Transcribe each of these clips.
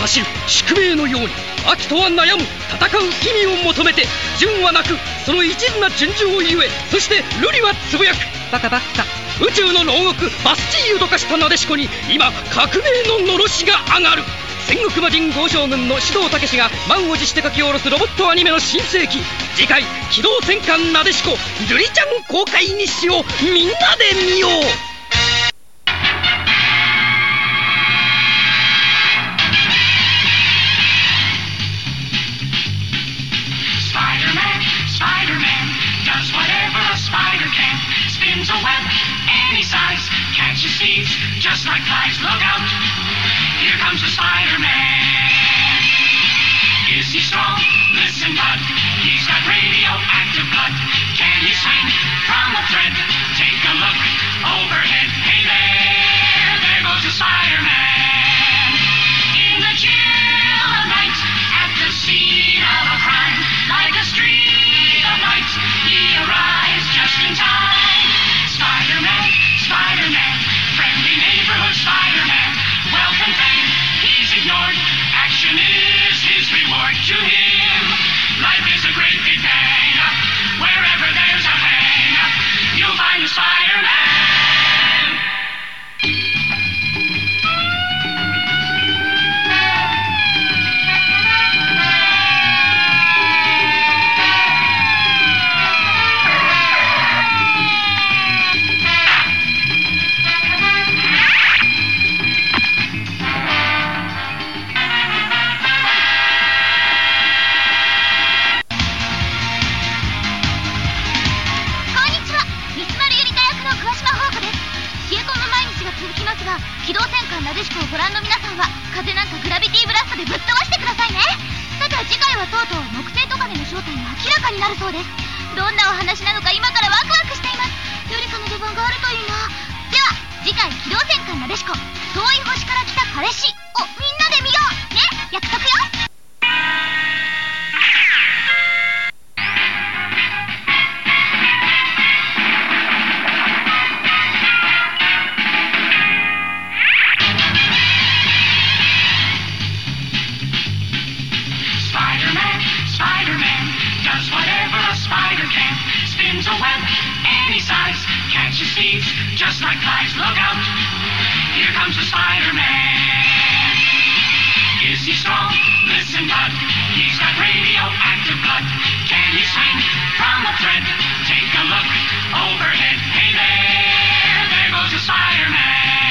走る。宿命のように秋とは悩む戦う意味を求めて純はなくその一途な純情ゆえ。そして瑠璃はつぶやく。バカバカ宇宙の牢獄バスチーユと化したなでしこに今革命ののろしが上がる。戦国魔人豪将軍の指導武が満を持して書き下ろすロボットアニメの新世紀。次回「機動戦艦なでしこ瑠璃ちゃん公開日誌」をみんなで見よう。Is he strong? Listen, bud. He's got radioactive blood. Can he swing from a thread? Take a look overhead. Hey there, there goes the Spider-Man. 次回はとうとう木星トカゲの正体が明らかになるそうです。どんなお話なのか今からワクワクしています。よりその出番があるといいなでは次回「機動戦艦なでしこ遠い星から来た彼氏」をみんなで見よう。ね約束よ。just like flies. Look out! Here comes the Spider-Man. Is he strong? Listen, bud. He's got radioactive blood. Can he swing from a thread? Take a look overhead. Hey there, there goes the Spider-Man.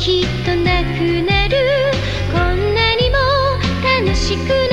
きっとなくなる。こんなにも楽しく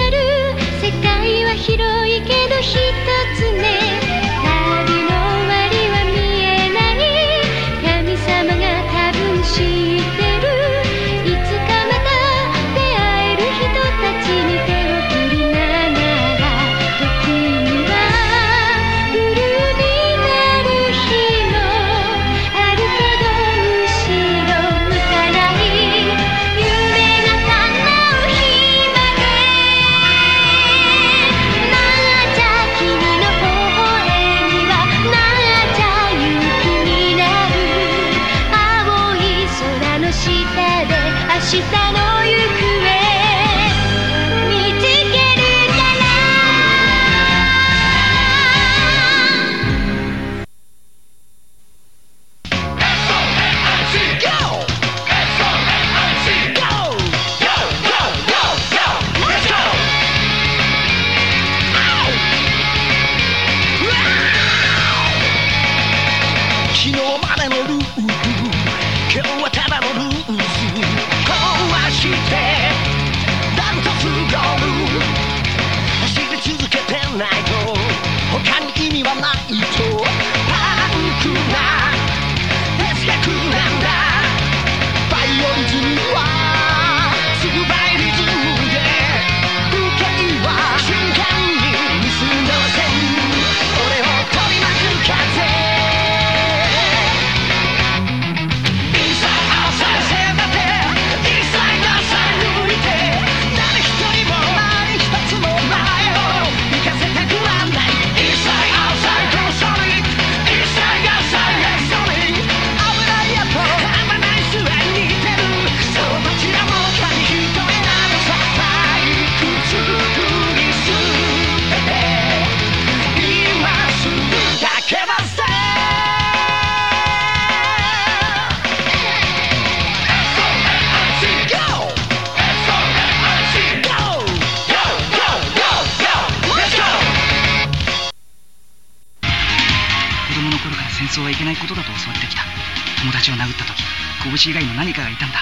友達を殴った時拳以外の何かがいたんだ。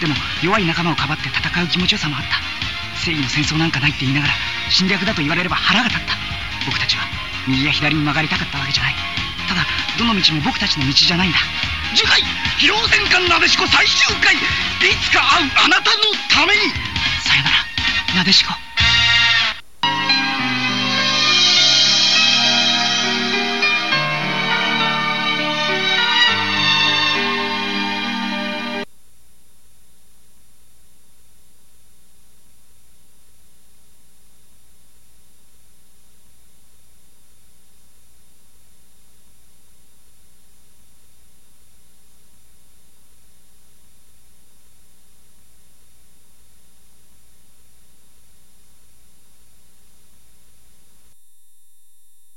でも弱い仲間をかばって戦う気持ちよさもあった。正義の戦争なんかないって言いながら侵略だと言われれば腹が立った。僕たちは右や左に曲がりたかったわけじゃない。ただどの道も僕たちの道じゃないんだ。次回「機動戦艦なでしこ」最終回。いつか会うあなたのために。さよならなでしこ。